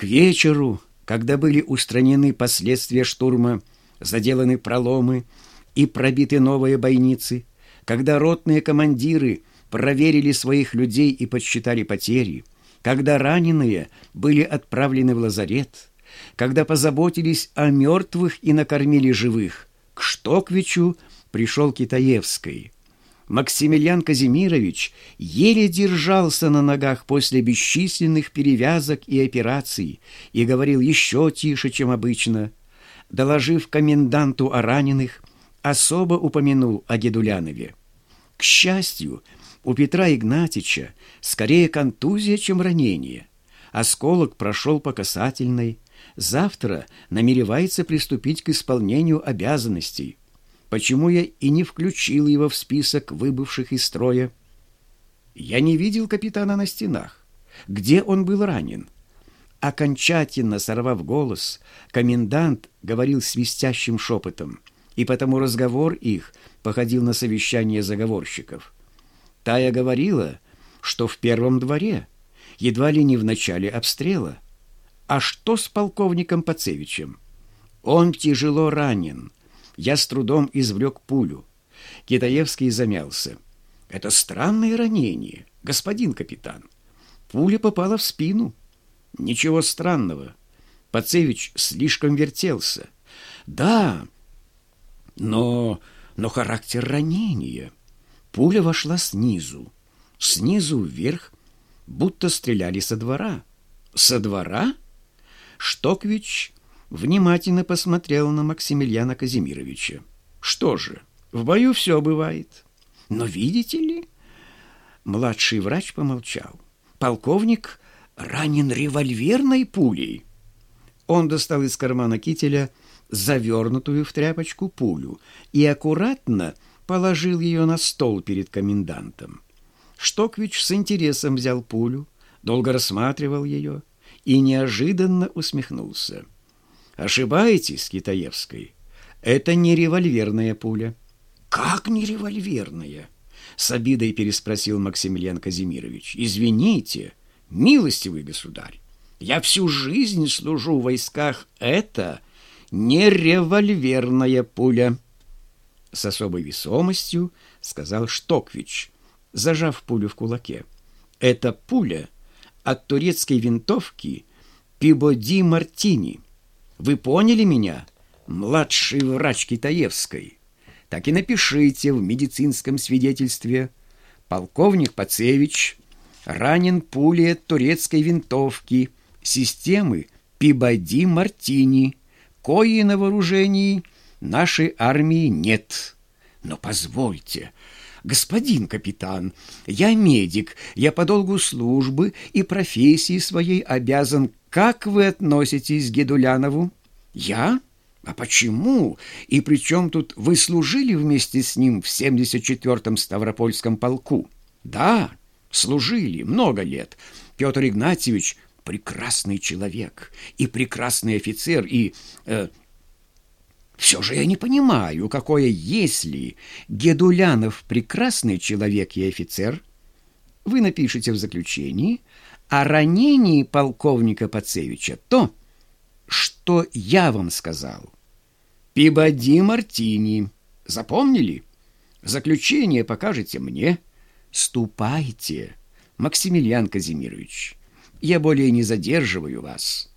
К вечеру, когда были устранены последствия штурма, заделаны проломы и пробиты новые бойницы, когда ротные командиры проверили своих людей и подсчитали потери, когда раненые были отправлены в лазарет, когда позаботились о мертвых и накормили живых, к Штоквичу пришел Китаевский. Максимилиан Казимирович еле держался на ногах после бесчисленных перевязок и операций и говорил еще тише, чем обычно. Доложив коменданту о раненых, особо упомянул о Гедулянове. К счастью, у Петра Игнатьича скорее контузия, чем ранение. Осколок прошел по касательной. Завтра намеревается приступить к исполнению обязанностей. Почему я и не включил его в список выбывших из строя? Я не видел капитана на стенах. Где он был ранен? Окончательно сорвав голос, комендант говорил свистящим шепотом, и потому разговор их походил на совещание заговорщиков. Тая говорила, что в первом дворе, едва ли не в начале обстрела. А что с полковником Пацевичем? Он тяжело ранен. Я с трудом извлек пулю. Китаевский замялся. Это странное ранение, господин капитан. Пуля попала в спину. Ничего странного. Пацевич слишком вертелся. Да, но, но характер ранения. Пуля вошла снизу. Снизу вверх, будто стреляли со двора. Со двора? Штоквич внимательно посмотрел на Максимилиана Казимировича. «Что же, в бою все бывает. Но видите ли...» Младший врач помолчал. «Полковник ранен револьверной пулей». Он достал из кармана кителя завернутую в тряпочку пулю и аккуратно положил ее на стол перед комендантом. Штоквич с интересом взял пулю, долго рассматривал ее и неожиданно усмехнулся. Ошибаетесь, Китаевской. Это не револьверная пуля. Как не револьверная? С обидой переспросил Максимилиан Казимирович. Извините, милостивый государь. Я всю жизнь служу в войсках. Это не револьверная пуля. С особой весомостью сказал Штоквич, зажав пулю в кулаке. Это пуля от турецкой винтовки Пибоди Мартини. Вы поняли меня, младший врач Китаевской? Так и напишите в медицинском свидетельстве. Полковник Пацевич ранен пулей от турецкой винтовки системы Пибоди Мартини. Кои на вооружении нашей армии нет. Но позвольте, господин капитан, я медик, я по долгу службы и профессии своей обязан как вы относитесь к Гедулянову? Я? А почему? И при чем тут вы служили вместе с ним в 74-м Ставропольском полку? Да, служили много лет. Петр Игнатьевич прекрасный человек и прекрасный офицер, и... Э, все же я не понимаю, какое если Гедулянов прекрасный человек и офицер, вы напишите в заключении, о ранении полковника Пацевича то, что я вам сказал. Пибоди Мартини. Запомнили? Заключение покажете мне. Ступайте, Максимилиан Казимирович. Я более не задерживаю вас.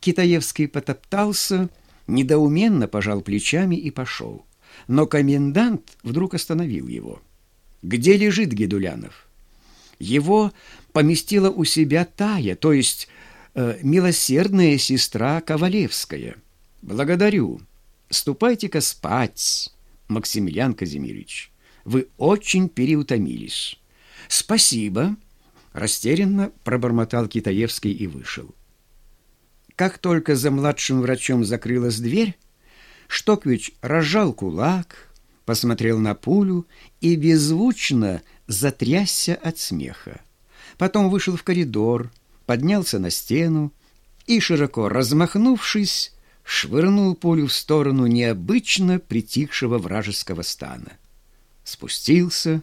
Китаевский потоптался, недоуменно пожал плечами и пошел. Но комендант вдруг остановил его. «Где лежит Гедулянов?» Его поместила у себя Тая, то есть э, милосердная сестра Ковалевская. Благодарю. Ступайте-ка спать, Максимилиан Казимирович. Вы очень переутомились. Спасибо. Растерянно пробормотал Китаевский и вышел. Как только за младшим врачом закрылась дверь, Штоквич разжал кулак, посмотрел на пулю и беззвучно затрясся от смеха. Потом вышел в коридор, поднялся на стену и, широко размахнувшись, швырнул пулю в сторону необычно притихшего вражеского стана. Спустился,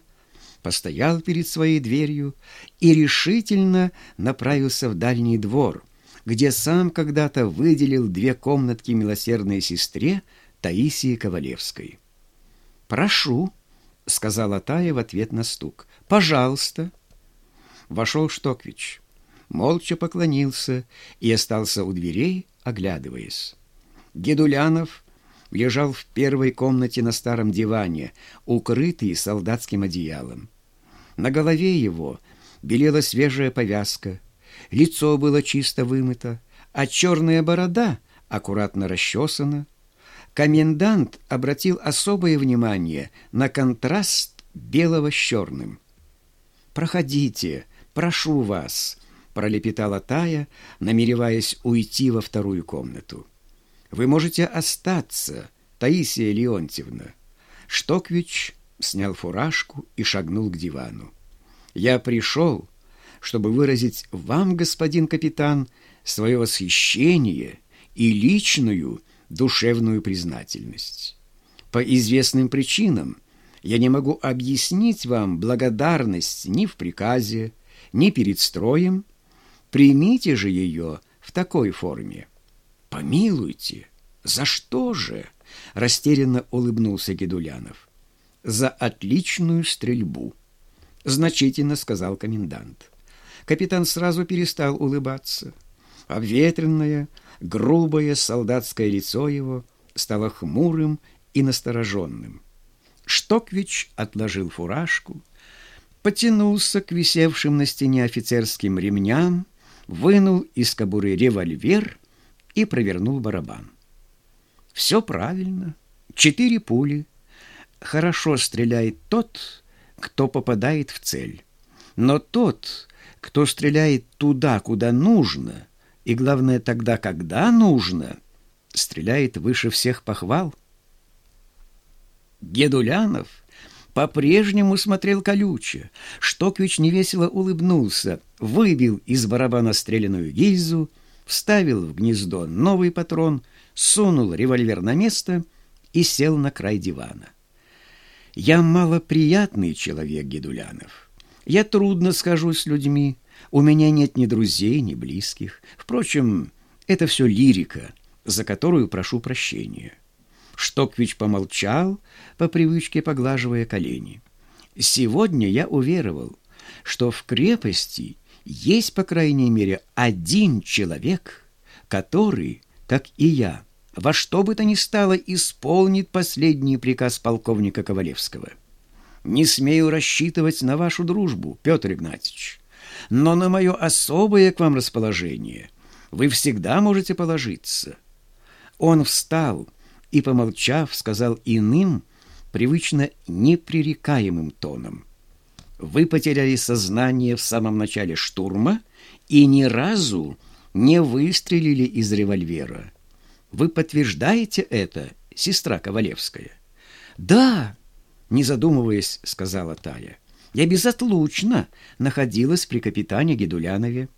постоял перед своей дверью и решительно направился в дальний двор, где сам когда-то выделил две комнатки милосердной сестре Таисии Ковалевской. «Прошу», — сказала Тая в ответ на стук. «Пожалуйста». Вошел Штоквич, молча поклонился и остался у дверей, оглядываясь. Гедулянов лежал в первой комнате на старом диване, укрытый солдатским одеялом. На голове его белела свежая повязка, лицо было чисто вымыто, а черная борода аккуратно расчесана. Комендант обратил особое внимание на контраст белого с черным. «Проходите, прошу вас», — пролепетала Тая, намереваясь уйти во вторую комнату. «Вы можете остаться, Таисия Леонтьевна». Штоквич снял фуражку и шагнул к дивану. «Я пришел, чтобы выразить вам, господин капитан, свое восхищение и личную душевную признательность. По известным причинам я не могу объяснить вам благодарность ни в приказе, ни перед строем. Примите же ее в такой форме. Помилуйте, за что же? Растерянно улыбнулся Гедулянов. За отличную стрельбу, значительно сказал комендант. Капитан сразу перестал улыбаться. Обветренное, грубое солдатское лицо его стало хмурым и настороженным. Штоквич отложил фуражку, потянулся к висевшим на стене офицерским ремням, вынул из кобуры револьвер и провернул барабан. Все правильно. Четыре пули. Хорошо стреляет тот, кто попадает в цель. Но тот, кто стреляет туда, куда нужно, и, главное, тогда, когда нужно, стреляет выше всех похвал. Гедулянов по-прежнему смотрел колюче. Штоквич невесело улыбнулся, выбил из барабана стреляную гильзу, вставил в гнездо новый патрон, сунул револьвер на место и сел на край дивана. «Я малоприятный человек, Гедулянов». Я трудно схожусь с людьми, у меня нет ни друзей, ни близких. Впрочем, это все лирика, за которую прошу прощения». Штоквич помолчал, по привычке поглаживая колени. «Сегодня я уверовал, что в крепости есть, по крайней мере, один человек, который, как и я, во что бы то ни стало исполнит последний приказ полковника Ковалевского». Не смею рассчитывать на вашу дружбу, Петр Игнатьевич, но на мое особое к вам расположение вы всегда можете положиться». Он встал и, помолчав, сказал иным, привычно непререкаемым тоном. «Вы потеряли сознание в самом начале штурма и ни разу не выстрелили из револьвера. Вы подтверждаете это, сестра Ковалевская?» «Да!» не задумываясь, сказала Тая. Я безотлучно находилась при капитане Гедулянове.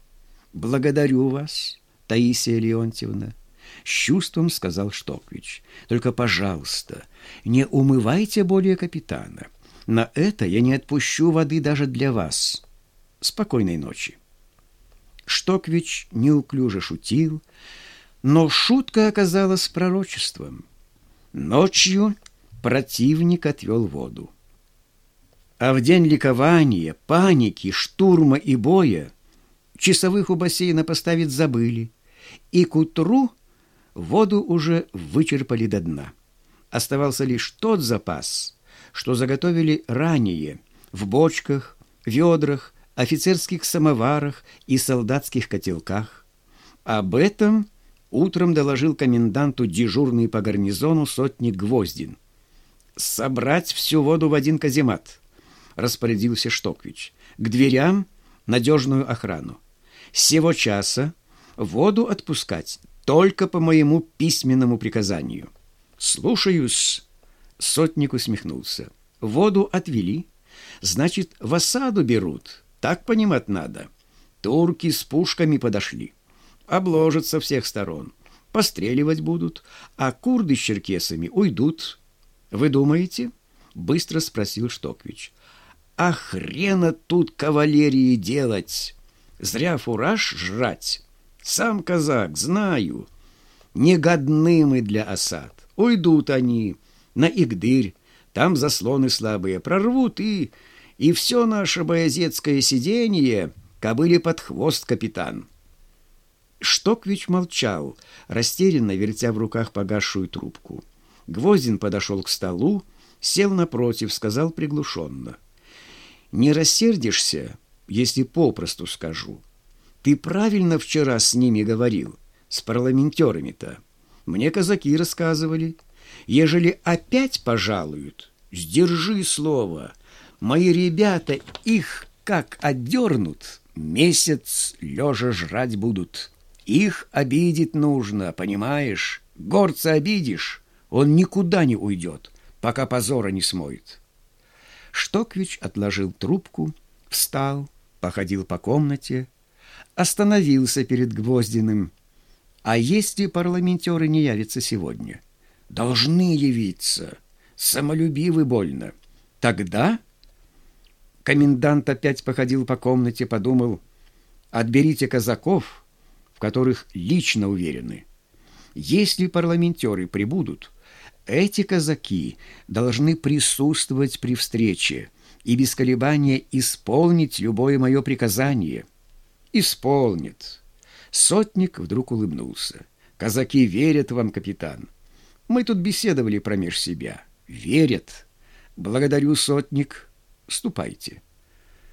Благодарю вас, Таисия Леонтьевна. С чувством сказал Штоквич. Только, пожалуйста, не умывайте более капитана. На это я не отпущу воды даже для вас. Спокойной ночи. Штоквич неуклюже шутил, но шутка оказалась пророчеством. Ночью противник отвел воду. А в день ликования, паники, штурма и боя часовых у бассейна поставить забыли, и к утру воду уже вычерпали до дна. Оставался лишь тот запас, что заготовили ранее в бочках, ведрах, офицерских самоварах и солдатских котелках. Об этом утром доложил коменданту дежурный по гарнизону сотник Гвоздин собрать всю воду в один каземат, распорядился Штоквич. К дверям надежную охрану. С сего часа воду отпускать только по моему письменному приказанию. Слушаюсь. Сотник усмехнулся. Воду отвели. Значит, в осаду берут. Так понимать надо. Турки с пушками подошли. Обложат со всех сторон. Постреливать будут, а курды с черкесами уйдут «Вы думаете?» — быстро спросил Штоквич. «А хрена тут кавалерии делать! Зря фураж жрать! Сам казак, знаю. Негодны мы для осад. Уйдут они на Игдырь, там заслоны слабые, прорвут и... И все наше боязецкое сиденье кобыли под хвост, капитан. Штоквич молчал, растерянно вертя в руках погасшую трубку. Гвоздин подошел к столу, сел напротив, сказал приглушенно. «Не рассердишься, если попросту скажу. Ты правильно вчера с ними говорил, с парламентерами-то. Мне казаки рассказывали. Ежели опять пожалуют, сдержи слово. Мои ребята их как отдернут, месяц лежа жрать будут». Их обидеть нужно, понимаешь? Горца обидишь, он никуда не уйдет, пока позора не смоет. Штоквич отложил трубку, встал, походил по комнате, остановился перед Гвоздиным. А если парламентеры не явятся сегодня? Должны явиться. Самолюбивы больно. Тогда... Комендант опять походил по комнате, подумал, «Отберите казаков, в которых лично уверены. Если парламентеры прибудут, эти казаки должны присутствовать при встрече и без колебания исполнить любое мое приказание. Исполнит. Сотник вдруг улыбнулся. Казаки верят вам, капитан. Мы тут беседовали промеж себя. Верят. Благодарю, сотник. Ступайте.